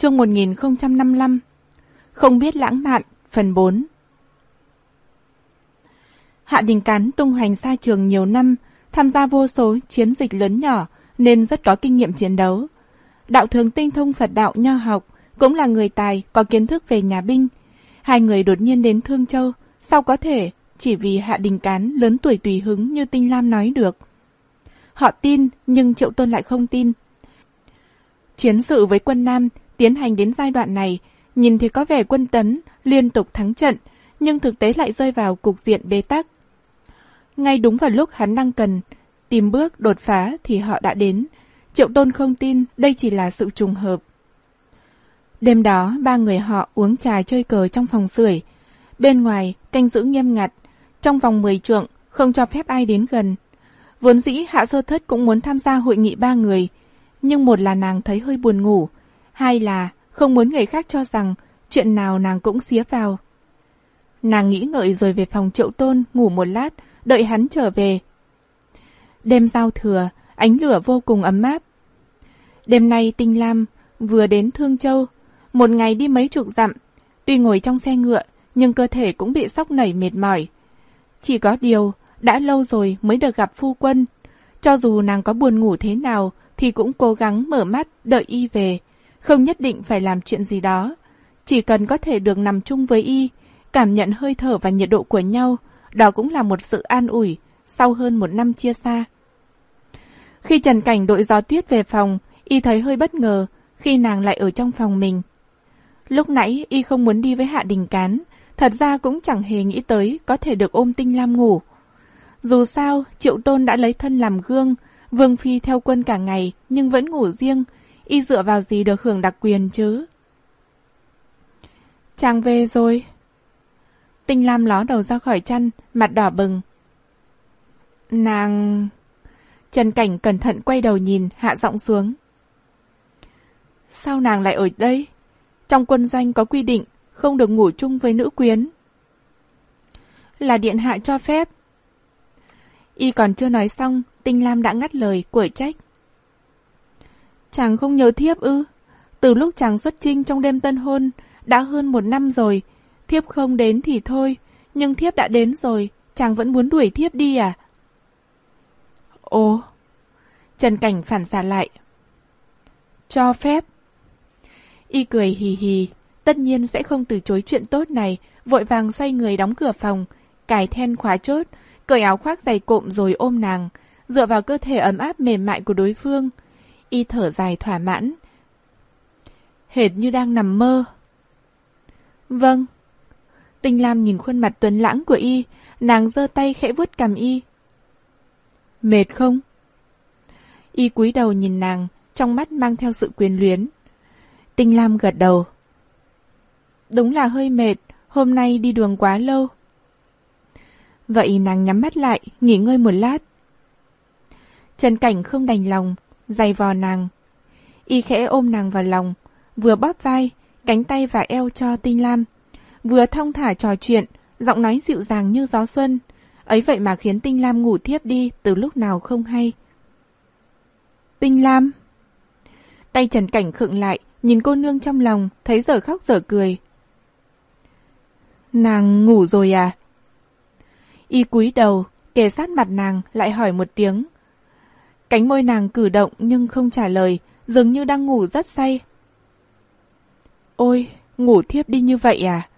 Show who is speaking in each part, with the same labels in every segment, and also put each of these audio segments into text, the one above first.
Speaker 1: chương 1055 Không biết lãng mạn, phần 4 Hạ Đình Cán tung hoành xa trường nhiều năm, tham gia vô số chiến dịch lớn nhỏ nên rất có kinh nghiệm chiến đấu. Đạo thường tinh thông Phật đạo nho học, cũng là người tài có kiến thức về nhà binh. Hai người đột nhiên đến Thương Châu, sao có thể chỉ vì Hạ Đình Cán lớn tuổi tùy hứng như Tinh Lam nói được. Họ tin, nhưng Triệu Tôn lại không tin. Chiến sự với quân Nam tiến hành đến giai đoạn này, nhìn thì có vẻ quân tấn liên tục thắng trận, nhưng thực tế lại rơi vào cục diện bế tắc. Ngay đúng vào lúc hắn đang cần tìm bước đột phá thì họ đã đến. Triệu Tôn không tin đây chỉ là sự trùng hợp. Đêm đó, ba người họ uống trà chơi cờ trong phòng sưởi. Bên ngoài, canh giữ nghiêm ngặt. Trong vòng 10 trượng, không cho phép ai đến gần. Vốn dĩ Hạ Sơ Thất cũng muốn tham gia hội nghị ba người. Nhưng một là nàng thấy hơi buồn ngủ. Hai là không muốn người khác cho rằng chuyện nào nàng cũng xía vào. Nàng nghĩ ngợi rồi về phòng triệu tôn ngủ một lát, đợi hắn trở về. Đêm giao thừa, ánh lửa vô cùng ấm áp. Đêm nay Tinh Lam vừa đến Thương Châu, một ngày đi mấy chục dặm, tuy ngồi trong xe ngựa, nhưng cơ thể cũng bị sóc nảy mệt mỏi. Chỉ có điều, đã lâu rồi mới được gặp phu quân. Cho dù nàng có buồn ngủ thế nào, thì cũng cố gắng mở mắt đợi y về. Không nhất định phải làm chuyện gì đó. Chỉ cần có thể được nằm chung với y, cảm nhận hơi thở và nhiệt độ của nhau, đó cũng là một sự an ủi sau hơn một năm chia xa. Khi Trần Cảnh đội gió tuyết về phòng, y thấy hơi bất ngờ khi nàng lại ở trong phòng mình. Lúc nãy y không muốn đi với Hạ Đình Cán, thật ra cũng chẳng hề nghĩ tới có thể được ôm Tinh Lam ngủ. Dù sao, Triệu Tôn đã lấy thân làm gương, Vương Phi theo quân cả ngày nhưng vẫn ngủ riêng, y dựa vào gì được hưởng đặc quyền chứ? Chàng về rồi. Tinh Lam ló đầu ra khỏi chăn, mặt đỏ bừng. Nàng... Trần Cảnh cẩn thận quay đầu nhìn, hạ giọng xuống. Sao nàng lại ở đây? Trong quân doanh có quy định không được ngủ chung với nữ quyến. Là điện hạ cho phép. Y còn chưa nói xong, Tinh Lam đã ngắt lời, của trách. Chàng không nhớ thiếp ư? Từ lúc chàng xuất trinh trong đêm tân hôn, đã hơn một năm rồi. Thiếp không đến thì thôi, nhưng thiếp đã đến rồi, chàng vẫn muốn đuổi thiếp đi à? Ồ! Trần Cảnh phản xạ lại. Cho phép. Y cười hì hì, tất nhiên sẽ không từ chối chuyện tốt này, vội vàng xoay người đóng cửa phòng, cài then khóa chốt, cởi áo khoác dày cộm rồi ôm nàng, dựa vào cơ thể ấm áp mềm mại của đối phương. Y thở dài thỏa mãn. Hệt như đang nằm mơ. Vâng. Tinh Lam nhìn khuôn mặt tuấn lãng của Y, nàng giơ tay khẽ vuốt cằm Y. Mệt không? Y cúi đầu nhìn nàng, trong mắt mang theo sự quyền luyến. Tinh Lam gật đầu. Đúng là hơi mệt, hôm nay đi đường quá lâu. Vậy nàng nhắm mắt lại, nghỉ ngơi một lát. Trần Cảnh không đành lòng, dày vò nàng. Y khẽ ôm nàng vào lòng, vừa bóp vai, cánh tay và eo cho Tinh Lam, vừa thông thả trò chuyện, giọng nói dịu dàng như gió xuân. Ấy vậy mà khiến Tinh Lam ngủ thiếp đi từ lúc nào không hay. Tinh Lam Tay Trần Cảnh khựng lại, nhìn cô nương trong lòng, thấy giờ khóc giờ cười. Nàng ngủ rồi à? Y cúi đầu, kề sát mặt nàng, lại hỏi một tiếng. Cánh môi nàng cử động nhưng không trả lời, dường như đang ngủ rất say. Ôi, ngủ thiếp đi như vậy à?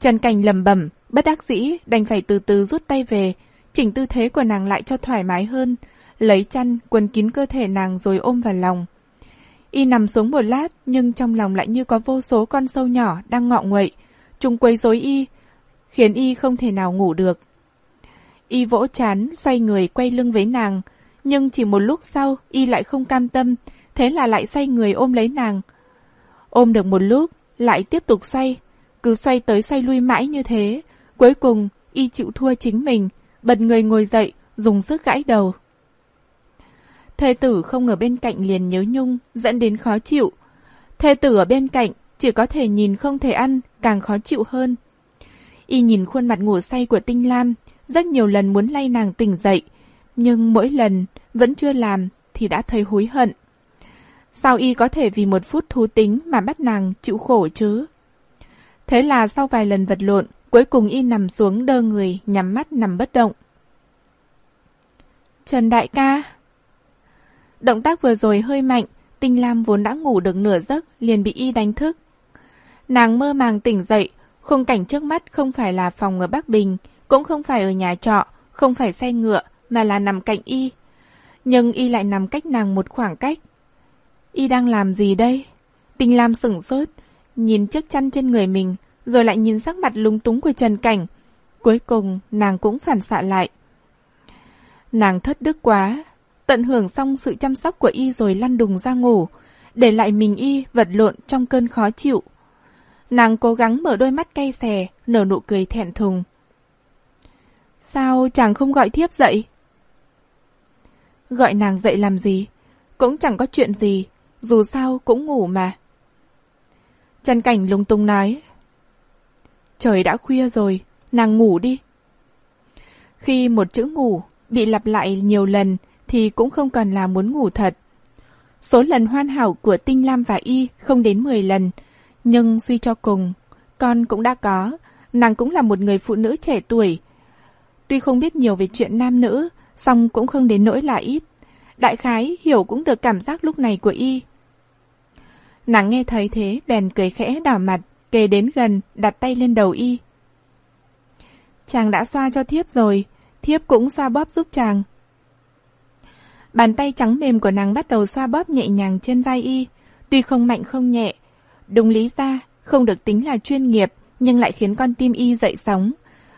Speaker 1: Trần Cảnh lầm bẩm, bất đắc dĩ, đành phải từ từ rút tay về, chỉnh tư thế của nàng lại cho thoải mái hơn, lấy chăn quấn kín cơ thể nàng rồi ôm vào lòng. Y nằm xuống một lát, nhưng trong lòng lại như có vô số con sâu nhỏ đang ngọ nguậy, chúng quấy rối Y, khiến Y không thể nào ngủ được. Y vỗ chán, xoay người quay lưng với nàng, nhưng chỉ một lúc sau y lại không cam tâm, thế là lại xoay người ôm lấy nàng. Ôm được một lúc, lại tiếp tục xoay, cứ xoay tới xoay lui mãi như thế. Cuối cùng, y chịu thua chính mình, bật người ngồi dậy, dùng sức gãi đầu. Thê tử không ở bên cạnh liền nhớ nhung, dẫn đến khó chịu. Thê tử ở bên cạnh, chỉ có thể nhìn không thể ăn, càng khó chịu hơn. Y nhìn khuôn mặt ngủ say của Tinh Lam, rất nhiều lần muốn lay nàng tỉnh dậy, nhưng mỗi lần vẫn chưa làm thì đã thấy hối hận. Sao y có thể vì một phút thú tính mà bắt nàng chịu khổ chứ? Thế là sau vài lần vật lộn, cuối cùng y nằm xuống đơ người, nhắm mắt nằm bất động. Trần đại ca Động tác vừa rồi hơi mạnh, Tinh Lam vốn đã ngủ được nửa giấc, liền bị y đánh thức. Nàng mơ màng tỉnh dậy, khung cảnh trước mắt không phải là phòng ở Bắc Bình, cũng không phải ở nhà trọ, không phải xe ngựa, mà là nằm cạnh y. Nhưng y lại nằm cách nàng một khoảng cách. Y đang làm gì đây? Tinh Lam sửng sốt, nhìn chiếc chăn trên người mình, rồi lại nhìn sắc mặt lúng túng của Trần Cảnh. Cuối cùng, nàng cũng phản xạ lại. Nàng thất đức quá, tận hưởng xong sự chăm sóc của y rồi lăn đùng ra ngủ, để lại mình y vật lộn trong cơn khó chịu. Nàng cố gắng mở đôi mắt cay xè, nở nụ cười thẹn thùng. Sao chàng không gọi thiếp dậy? Gọi nàng dậy làm gì? Cũng chẳng có chuyện gì, dù sao cũng ngủ mà. Trần Cảnh lung tung nói. Trời đã khuya rồi, nàng ngủ đi. Khi một chữ ngủ bị lặp lại nhiều lần thì cũng không còn là muốn ngủ thật. Số lần hoàn hảo của Tinh Lam và Y không đến 10 lần, nhưng suy cho cùng, con cũng đã có, nàng cũng là một người phụ nữ trẻ tuổi. Tuy không biết nhiều về chuyện nam nữ, song cũng không đến nỗi là ít. Đại khái hiểu cũng được cảm giác lúc này của Y. Nàng nghe thấy thế bèn cười khẽ đỏ mặt, kề đến gần, đặt tay lên đầu Y. Chàng đã xoa cho thiếp rồi, thiếp cũng xoa bóp giúp chàng. Bàn tay trắng mềm của nàng bắt đầu xoa bóp nhẹ nhàng trên vai y, tuy không mạnh không nhẹ. Đúng lý ra, không được tính là chuyên nghiệp, nhưng lại khiến con tim y dậy sóng.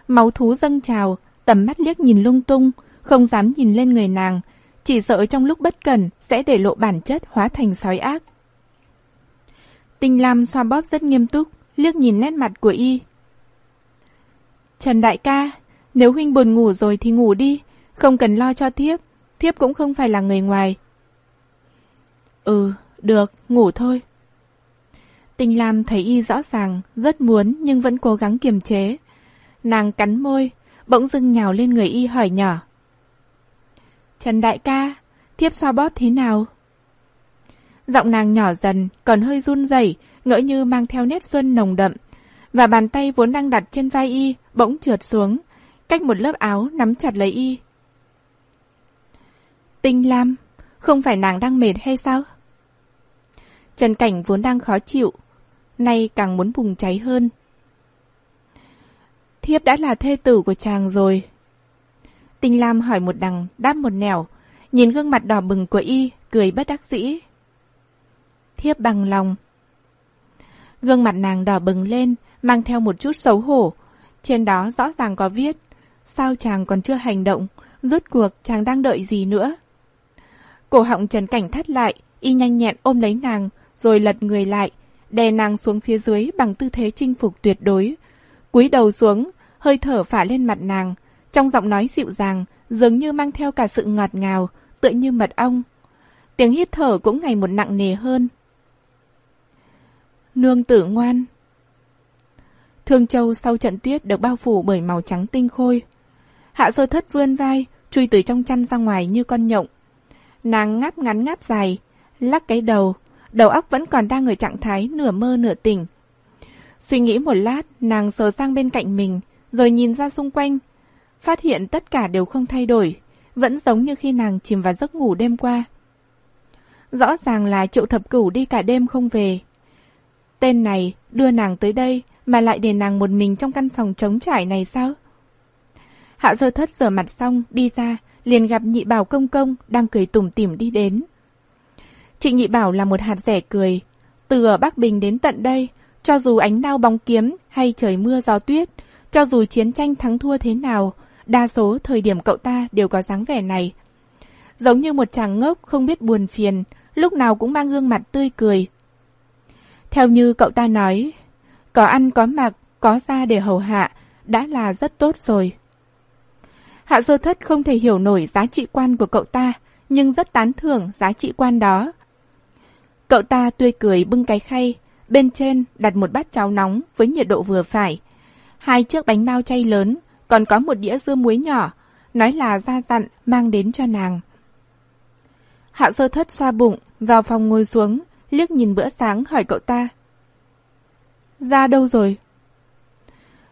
Speaker 1: Máu thú dâng trào, tầm mắt liếc nhìn lung tung, không dám nhìn lên người nàng, chỉ sợ trong lúc bất cẩn sẽ để lộ bản chất hóa thành sói ác. Tinh Lam xoa bóp rất nghiêm túc, liếc nhìn nét mặt của y. Trần đại ca, nếu huynh buồn ngủ rồi thì ngủ đi, không cần lo cho thiếp, thiếp cũng không phải là người ngoài. Ừ, được, ngủ thôi. Tinh Lam thấy y rõ ràng, rất muốn nhưng vẫn cố gắng kiềm chế. Nàng cắn môi, bỗng dưng nhào lên người y hỏi nhỏ. Trần đại ca, thiếp xoa bóp thế nào? Giọng nàng nhỏ dần, còn hơi run rẩy, ngỡ như mang theo nét xuân nồng đậm. Và bàn tay vốn đang đặt trên vai y, bỗng trượt xuống, cách một lớp áo nắm chặt lấy y. Tinh Lam, không phải nàng đang mệt hay sao? Trần Cảnh vốn đang khó chịu, nay càng muốn bùng cháy hơn. Thiếp đã là thê tử của chàng rồi. Tinh Lam hỏi một đằng, đáp một nẻo, nhìn gương mặt đỏ bừng của y, cười bất đắc dĩ. Thiếp bằng lòng. Gương mặt nàng đỏ bừng lên, mang theo một chút xấu hổ. Trên đó rõ ràng có viết, sao chàng còn chưa hành động, rốt cuộc chàng đang đợi gì nữa? Cổ họng Trần Cảnh thắt lại, y nhanh nhẹn ôm lấy nàng, rồi lật người lại, đè nàng xuống phía dưới bằng tư thế chinh phục tuyệt đối. Cúi đầu xuống, hơi thở phả lên mặt nàng, trong giọng nói dịu dàng, dường như mang theo cả sự ngọt ngào, tựa như mật ong. Tiếng hít thở cũng ngày một nặng nề hơn. Nương tử ngoan Thương Châu sau trận tuyết được bao phủ bởi màu trắng tinh khôi. Hạ sơ thất vươn vai, chui từ trong chăn ra ngoài như con nhộng, Nàng ngáp ngắn ngáp dài, lắc cái đầu, đầu óc vẫn còn đang ở trạng thái nửa mơ nửa tỉnh. Suy nghĩ một lát, nàng sờ sang bên cạnh mình, rồi nhìn ra xung quanh. Phát hiện tất cả đều không thay đổi, vẫn giống như khi nàng chìm vào giấc ngủ đêm qua. Rõ ràng là triệu thập cửu đi cả đêm không về. Tên này đưa nàng tới đây mà lại để nàng một mình trong căn phòng trống trải này sao? Hạ sơ thất rửa mặt xong, đi ra, liền gặp nhị bảo công công đang cười tủm tỉm đi đến. Chị nhị bảo là một hạt rẻ cười. Từ ở Bắc Bình đến tận đây, cho dù ánh đao bóng kiếm hay trời mưa gió tuyết, cho dù chiến tranh thắng thua thế nào, đa số thời điểm cậu ta đều có dáng vẻ này. Giống như một chàng ngốc không biết buồn phiền, lúc nào cũng mang gương mặt tươi cười. Theo như cậu ta nói, có ăn có mặc, có ra để hầu hạ, đã là rất tốt rồi. Hạ sơ thất không thể hiểu nổi giá trị quan của cậu ta, nhưng rất tán thưởng giá trị quan đó. Cậu ta tươi cười bưng cái khay, bên trên đặt một bát cháo nóng với nhiệt độ vừa phải. Hai chiếc bánh bao chay lớn, còn có một đĩa dưa muối nhỏ, nói là ra dặn mang đến cho nàng. Hạ sơ thất xoa bụng, vào phòng ngồi xuống, liếc nhìn bữa sáng hỏi cậu ta. Ra đâu rồi?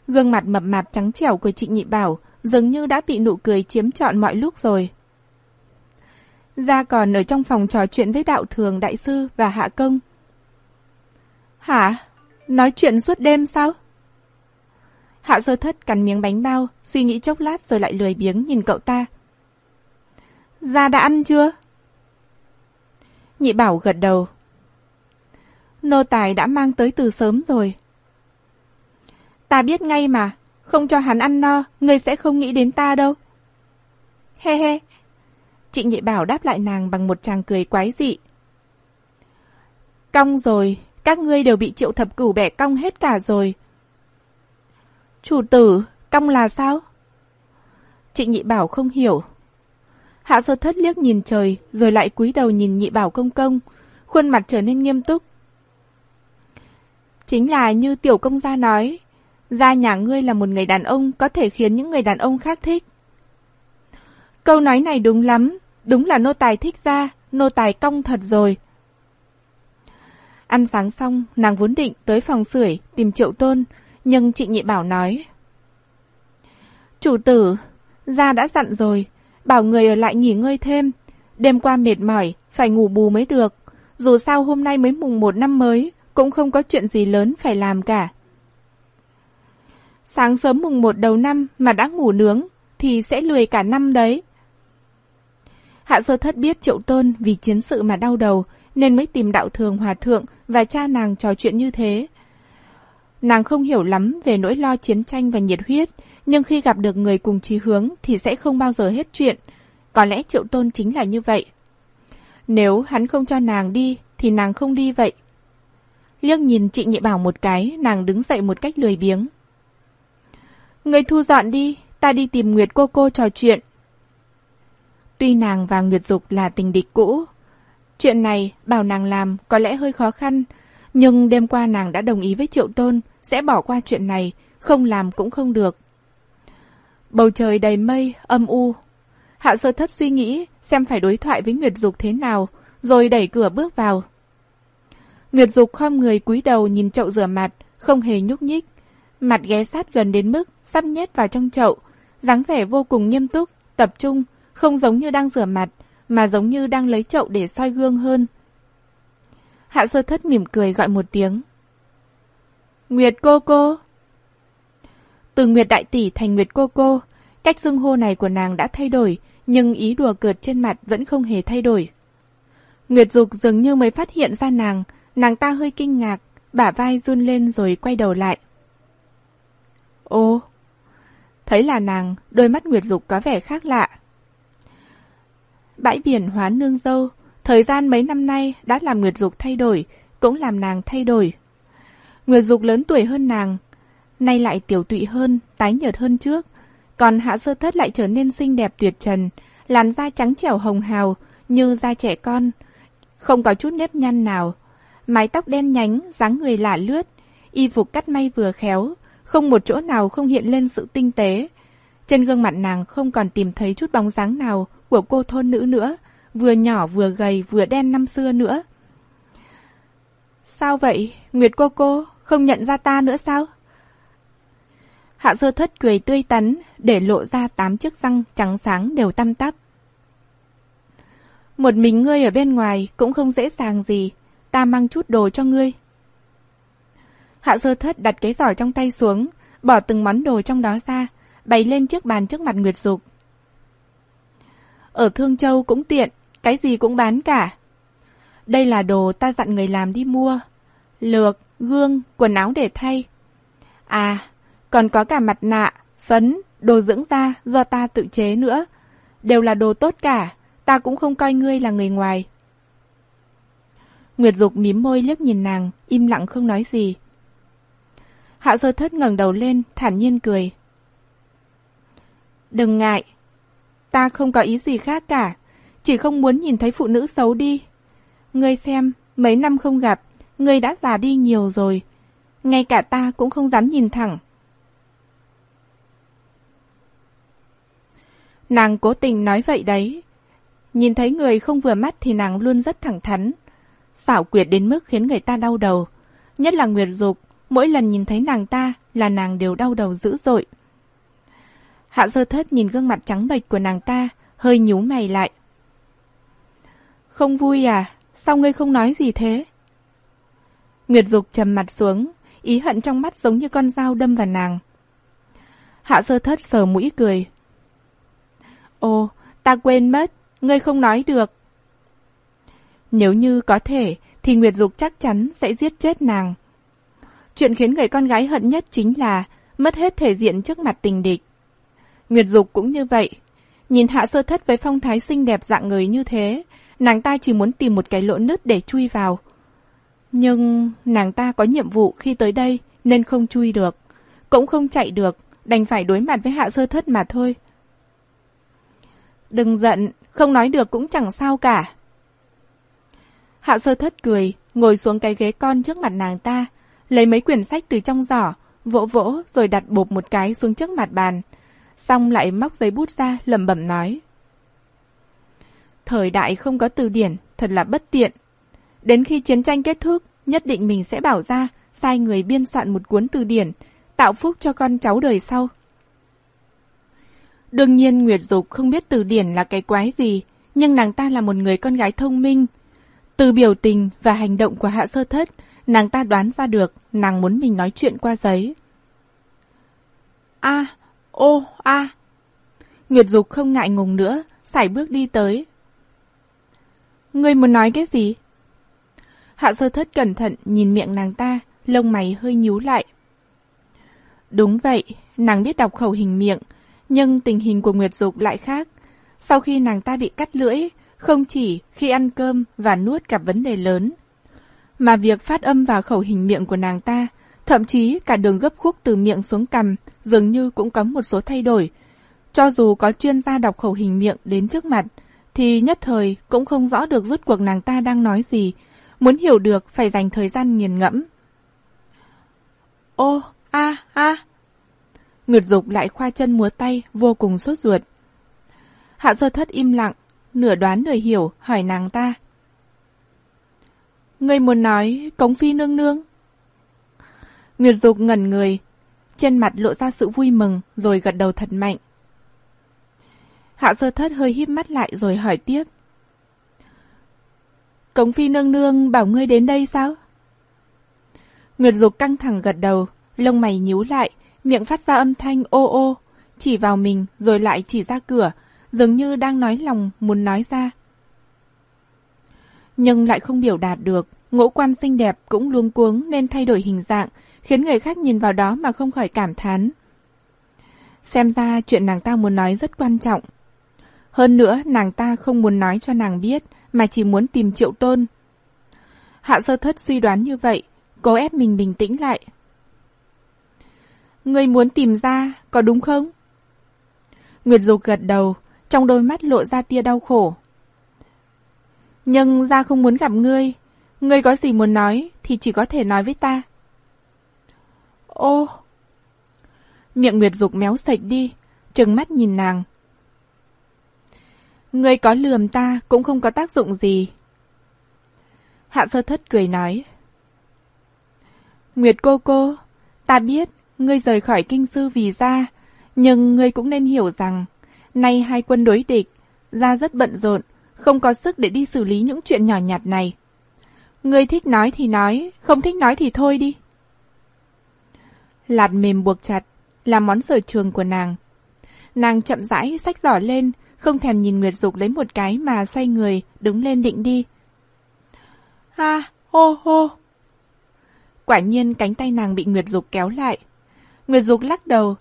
Speaker 1: Gương mặt mập mạp trắng trẻo của chị Nhị Bảo dường như đã bị nụ cười chiếm trọn mọi lúc rồi. Ra còn ở trong phòng trò chuyện với đạo thường đại sư và hạ công. Hả? Nói chuyện suốt đêm sao? Hạ sơ thất cắn miếng bánh bao, suy nghĩ chốc lát rồi lại lười biếng nhìn cậu ta. Ra đã ăn chưa? Nhị bảo gật đầu. Nô tài đã mang tới từ sớm rồi. Ta biết ngay mà, không cho hắn ăn no, ngươi sẽ không nghĩ đến ta đâu. He he. Chị nhị bảo đáp lại nàng bằng một tràng cười quái dị. Cong rồi, các ngươi đều bị triệu thập cửu bẻ cong hết cả rồi. Chủ tử, cong là sao? Chị nhị bảo không hiểu. Hạ sơ thất liếc nhìn trời, rồi lại cúi đầu nhìn nhị bảo công công, khuôn mặt trở nên nghiêm túc. Chính là như tiểu công gia nói, gia nhà ngươi là một người đàn ông có thể khiến những người đàn ông khác thích. Câu nói này đúng lắm, đúng là nô tài thích gia, nô tài cong thật rồi. Ăn sáng xong, nàng vốn định tới phòng sưởi tìm triệu tôn, nhưng chị nhị bảo nói. Chủ tử, gia đã dặn rồi, bảo người ở lại nghỉ ngơi thêm. Đêm qua mệt mỏi, phải ngủ bù mới được. Dù sao hôm nay mới mùng một năm mới, cũng không có chuyện gì lớn phải làm cả. Sáng sớm mùng một đầu năm mà đã ngủ nướng, thì sẽ lười cả năm đấy. Hạ sơ thất biết triệu tôn vì chiến sự mà đau đầu, nên mới tìm đạo thường hòa thượng và cha nàng trò chuyện như thế. Nàng không hiểu lắm về nỗi lo chiến tranh và nhiệt huyết, nhưng khi gặp được người cùng chí hướng thì sẽ không bao giờ hết chuyện. Có lẽ triệu tôn chính là như vậy. Nếu hắn không cho nàng đi, thì nàng không đi vậy. Liếc nhìn chị nhị bảo một cái, nàng đứng dậy một cách lười biếng. Người thu dọn đi, ta đi tìm Nguyệt cô cô trò chuyện. Tuy nàng và Nguyệt Dục là tình địch cũ, chuyện này bảo nàng làm có lẽ hơi khó khăn, nhưng đêm qua nàng đã đồng ý với Triệu Tôn sẽ bỏ qua chuyện này, không làm cũng không được. Bầu trời đầy mây, âm u. Hạ sơ thất suy nghĩ xem phải đối thoại với Nguyệt Dục thế nào, rồi đẩy cửa bước vào. Nguyệt Dục khom người cúi đầu nhìn chậu rửa mặt, không hề nhúc nhích. Mặt ghé sát gần đến mức sắp nhét vào trong chậu, dáng vẻ vô cùng nghiêm túc, tập trung, không giống như đang rửa mặt, mà giống như đang lấy chậu để soi gương hơn. Hạ sơ thất mỉm cười gọi một tiếng. Nguyệt cô cô! Từ Nguyệt Đại Tỷ thành Nguyệt Cô Cô, cách xưng hô này của nàng đã thay đổi, nhưng ý đùa cợt trên mặt vẫn không hề thay đổi. Nguyệt Dục dường như mới phát hiện ra nàng, nàng ta hơi kinh ngạc, bả vai run lên rồi quay đầu lại. Ô! Thấy là nàng, đôi mắt Nguyệt Dục có vẻ khác lạ. Bãi biển hóa nương dâu, thời gian mấy năm nay đã làm Nguyệt Dục thay đổi, cũng làm nàng thay đổi. Nguyệt Dục lớn tuổi hơn nàng, nay lại tiểu tụy hơn, tái nhợt hơn trước. Còn hạ sơ thất lại trở nên xinh đẹp tuyệt trần, làn da trắng trẻo hồng hào như da trẻ con, không có chút nếp nhăn nào. Mái tóc đen nhánh, dáng người lạ lướt, y phục cắt may vừa khéo, không một chỗ nào không hiện lên sự tinh tế. Trên gương mặt nàng không còn tìm thấy chút bóng dáng nào của cô thôn nữ nữa, vừa nhỏ vừa gầy vừa đen năm xưa nữa. Sao vậy? Nguyệt cô cô, không nhận ra ta nữa sao? Hạ sơ thất cười tươi tắn, để lộ ra tám chiếc răng trắng sáng đều tăm tắp. Một mình ngươi ở bên ngoài cũng không dễ dàng gì, ta mang chút đồ cho ngươi. Hạ sơ thất đặt cái giỏ trong tay xuống, bỏ từng món đồ trong đó ra, bày lên chiếc bàn trước mặt Nguyệt Dục. Ở Thương Châu cũng tiện, cái gì cũng bán cả. Đây là đồ ta dặn người làm đi mua. Lược, gương, quần áo để thay. À, còn có cả mặt nạ, phấn, đồ dưỡng da do ta tự chế nữa. Đều là đồ tốt cả, ta cũng không coi ngươi là người ngoài. Nguyệt Dục mím môi liếc nhìn nàng, im lặng không nói gì. Hạ sơ thất ngẩng đầu lên, thản nhiên cười. Đừng ngại, ta không có ý gì khác cả, chỉ không muốn nhìn thấy phụ nữ xấu đi. Ngươi xem, mấy năm không gặp, ngươi đã già đi nhiều rồi. Ngay cả ta cũng không dám nhìn thẳng. Nàng cố tình nói vậy đấy. Nhìn thấy người không vừa mắt thì nàng luôn rất thẳng thắn. Xảo quyệt đến mức khiến người ta đau đầu. Nhất là Nguyệt Dục, mỗi lần nhìn thấy nàng ta là nàng đều đau đầu dữ dội. Hạ sơ thất nhìn gương mặt trắng bệch của nàng ta, hơi nhíu mày lại. Không vui à? Sao ngươi không nói gì thế? Nguyệt Dục trầm mặt xuống, ý hận trong mắt giống như con dao đâm vào nàng. Hạ sơ thất sờ mũi cười. Ồ, ta quên mất, ngươi không nói được. Nếu như có thể, thì Nguyệt Dục chắc chắn sẽ giết chết nàng. Chuyện khiến người con gái hận nhất chính là mất hết thể diện trước mặt tình địch. Nguyệt Dục cũng như vậy. Nhìn hạ sơ thất với phong thái xinh đẹp dạng người như thế, nàng ta chỉ muốn tìm một cái lỗ nứt để chui vào. Nhưng nàng ta có nhiệm vụ khi tới đây nên không chui được, cũng không chạy được, đành phải đối mặt với hạ sơ thất mà thôi. Đừng giận, không nói được cũng chẳng sao cả. Hạ sơ thất cười, ngồi xuống cái ghế con trước mặt nàng ta, lấy mấy quyển sách từ trong giỏ, vỗ vỗ rồi đặt bộp một cái xuống trước mặt bàn. Xong lại móc giấy bút ra, lẩm bẩm nói. Thời đại không có từ điển, thật là bất tiện. Đến khi chiến tranh kết thúc, nhất định mình sẽ bảo ra, sai người biên soạn một cuốn từ điển, tạo phúc cho con cháu đời sau. Đương nhiên Nguyệt Dục không biết từ điển là cái quái gì, nhưng nàng ta là một người con gái thông minh. Từ biểu tình và hành động của Hạ Sơ Thất, nàng ta đoán ra được nàng muốn mình nói chuyện qua giấy. A, ô, a. Nguyệt Dục không ngại ngùng nữa, sải bước đi tới. Ngươi muốn nói cái gì? Hạ Sơ Thất cẩn thận nhìn miệng nàng ta, lông mày hơi nhíu lại. Đúng vậy, nàng biết đọc khẩu hình miệng, nhưng tình hình của Nguyệt Dục lại khác. Sau khi nàng ta bị cắt lưỡi, không chỉ khi ăn cơm và nuốt gặp vấn đề lớn, mà việc phát âm vào khẩu hình miệng của nàng ta, thậm chí cả đường gấp khúc từ miệng xuống cằm, dường như cũng có một số thay đổi. Cho dù có chuyên gia đọc khẩu hình miệng đến trước mặt, thì nhất thời cũng không rõ được rút cuộc nàng ta đang nói gì. Muốn hiểu được phải dành thời gian nghiền ngẫm. Ô, a, a. Nguyệt Dục lại khoa chân múa tay, vô cùng sốt ruột. Hạ sơ thất im lặng, nửa đoán nửa hiểu, hỏi nàng ta. người muốn nói cống phi nương nương? Nguyệt Dục ngẩn người, trên mặt lộ ra sự vui mừng rồi gật đầu thật mạnh. Hạ sơ thất hơi híp mắt lại rồi hỏi tiếp. Cống phi nương nương bảo ngươi đến đây sao? Nguyệt Dục căng thẳng gật đầu, lông mày nhíu lại, miệng phát ra âm thanh ô ô, chỉ vào mình rồi lại chỉ ra cửa, dường như đang nói lòng muốn nói ra. Nhưng lại không biểu đạt được, ngũ quan xinh đẹp cũng luống cuống nên thay đổi hình dạng, khiến người khác nhìn vào đó mà không khỏi cảm thán. Xem ra chuyện nàng ta muốn nói rất quan trọng. Hơn nữa, nàng ta không muốn nói cho nàng biết, mà chỉ muốn tìm triệu tôn. Hạ sơ thất suy đoán như vậy, cố ép mình bình tĩnh lại. Người muốn tìm ra, có đúng không? Nguyệt Dục gật đầu, trong đôi mắt lộ ra tia đau khổ. Nhưng ra không muốn gặp ngươi, ngươi có gì muốn nói thì chỉ có thể nói với ta. Ô! Miệng Nguyệt Dục méo sạch đi, trừng mắt nhìn nàng người có lườm ta cũng không có tác dụng gì. Hạ sơ thất cười nói. Nguyệt cô cô, ta biết ngươi rời khỏi kinh sư vì ra, nhưng ngươi cũng nên hiểu rằng, nay hai quân đối địch, ra rất bận rộn, không có sức để đi xử lý những chuyện nhỏ nhặt này. Ngươi thích nói thì nói, không thích nói thì thôi đi. Lạt mềm buộc chặt, là món sở trường của nàng. Nàng chậm rãi sách giỏ lên, không thèm nhìn Nguyệt Dục lấy một cái mà xoay người, đứng lên định đi. Ha, hô hô. Quả nhiên cánh tay nàng bị Nguyệt Dục kéo lại. Nguyệt Dục lắc đầu,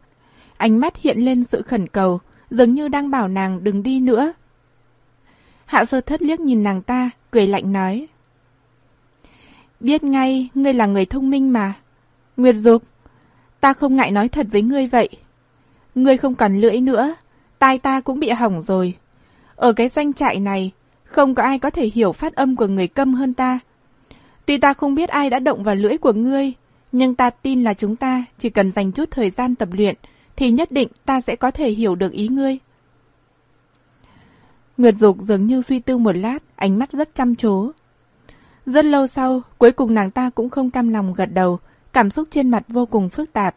Speaker 1: ánh mắt hiện lên sự khẩn cầu, dường như đang bảo nàng đừng đi nữa. Hạ sơ thất liếc nhìn nàng ta, cười lạnh nói. Biết ngay, ngươi là người thông minh mà. Nguyệt Dục, ta không ngại nói thật với ngươi vậy. Ngươi không còn lưỡi nữa, tai ta cũng bị hỏng rồi. Ở cái doanh trại này, không có ai có thể hiểu phát âm của người câm hơn ta. Tuy ta không biết ai đã động vào lưỡi của ngươi, nhưng ta tin là chúng ta chỉ cần dành chút thời gian tập luyện, thì nhất định ta sẽ có thể hiểu được ý ngươi. Nguyệt Dục dường như suy tư một lát, ánh mắt rất chăm chú. Rất lâu sau, cuối cùng nàng ta cũng không cam lòng gật đầu, cảm xúc trên mặt vô cùng phức tạp.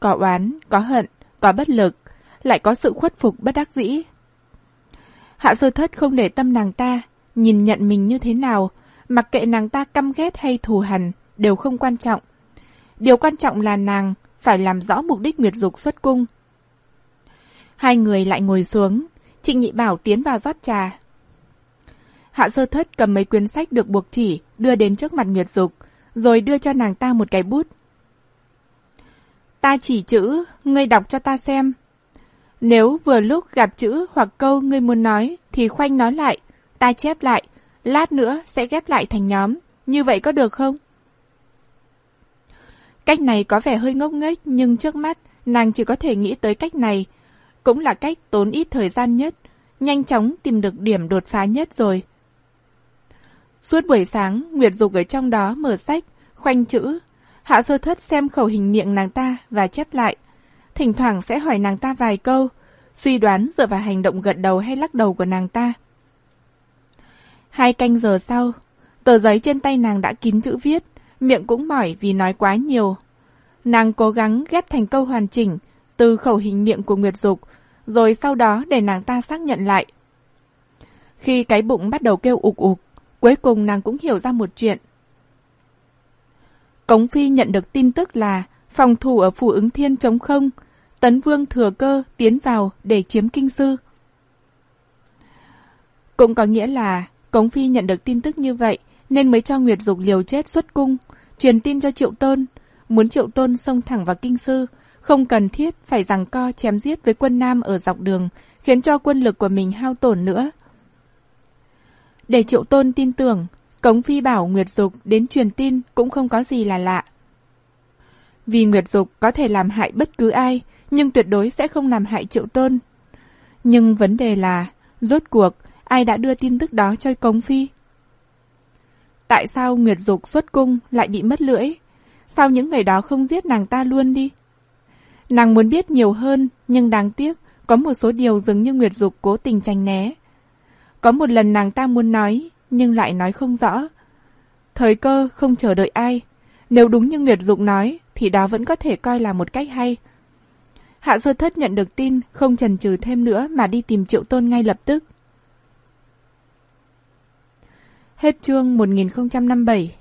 Speaker 1: Có oán, có hận, có bất lực, lại có sự khuất phục bất đắc dĩ. Hạ sơ thất không để tâm nàng ta, nhìn nhận mình như thế nào, mặc kệ nàng ta căm ghét hay thù hằn, đều không quan trọng. Điều quan trọng là nàng phải làm rõ mục đích Nguyệt Dục xuất cung. Hai người lại ngồi xuống, Trịnh Nhị Bảo tiến vào rót trà. Hạ sơ thất cầm mấy quyển sách được buộc chỉ, đưa đến trước mặt Nguyệt Dục, rồi đưa cho nàng ta một cái bút. Ta chỉ chữ, ngươi đọc cho ta xem. Nếu vừa lúc gặp chữ hoặc câu ngươi muốn nói, thì khoanh nói lại, ta chép lại, lát nữa sẽ ghép lại thành nhóm, như vậy có được không? Cách này có vẻ hơi ngốc nghếch nhưng trước mắt nàng chỉ có thể nghĩ tới cách này. Cũng là cách tốn ít thời gian nhất, nhanh chóng tìm được điểm đột phá nhất rồi. Suốt buổi sáng, Nguyệt Dục ở trong đó mở sách, khoanh chữ. Hạ sơ thất xem khẩu hình miệng nàng ta và chép lại. Thỉnh thoảng sẽ hỏi nàng ta vài câu, suy đoán dựa vào hành động gật đầu hay lắc đầu của nàng ta. Hai canh giờ sau, tờ giấy trên tay nàng đã kín chữ viết, miệng cũng mỏi vì nói quá nhiều. Nàng cố gắng ghép thành câu hoàn chỉnh từ khẩu hình miệng của Nguyệt Dục, rồi sau đó để nàng ta xác nhận lại. Khi cái bụng bắt đầu kêu ục ục, cuối cùng nàng cũng hiểu ra một chuyện. Cống Phi nhận được tin tức là phòng thủ ở phủ ứng thiên trống không, Tấn Vương thừa cơ tiến vào để chiếm kinh sư. Cũng có nghĩa là Cống Phi nhận được tin tức như vậy nên mới cho Nguyệt Dục liều chết xuất cung, truyền tin cho Triệu Tôn, muốn Triệu Tôn xông thẳng vào kinh sư, không cần thiết phải giằng co chém giết với quân Nam ở dọc đường, khiến cho quân lực của mình hao tổn nữa. Để Triệu Tôn tin tưởng, Cống Phi bảo Nguyệt Dục đến truyền tin cũng không có gì là lạ. Vì Nguyệt Dục có thể làm hại bất cứ ai, nhưng tuyệt đối sẽ không làm hại Triệu Tôn. Nhưng vấn đề là, rốt cuộc, ai đã đưa tin tức đó cho Cống Phi? Tại sao Nguyệt Dục xuất cung lại bị mất lưỡi? Sao những người đó không giết nàng ta luôn đi? Nàng muốn biết nhiều hơn, nhưng đáng tiếc, có một số điều dường như Nguyệt Dục cố tình tranh né. Có một lần nàng ta muốn nói, nhưng lại nói không rõ. Thời cơ không chờ đợi ai. Nếu đúng như Nguyệt Dục nói, thì đó vẫn có thể coi là một cách hay. Hạ sơ thất nhận được tin, không chần chừ thêm nữa mà đi tìm triệu tôn ngay lập tức. Hết chương 1057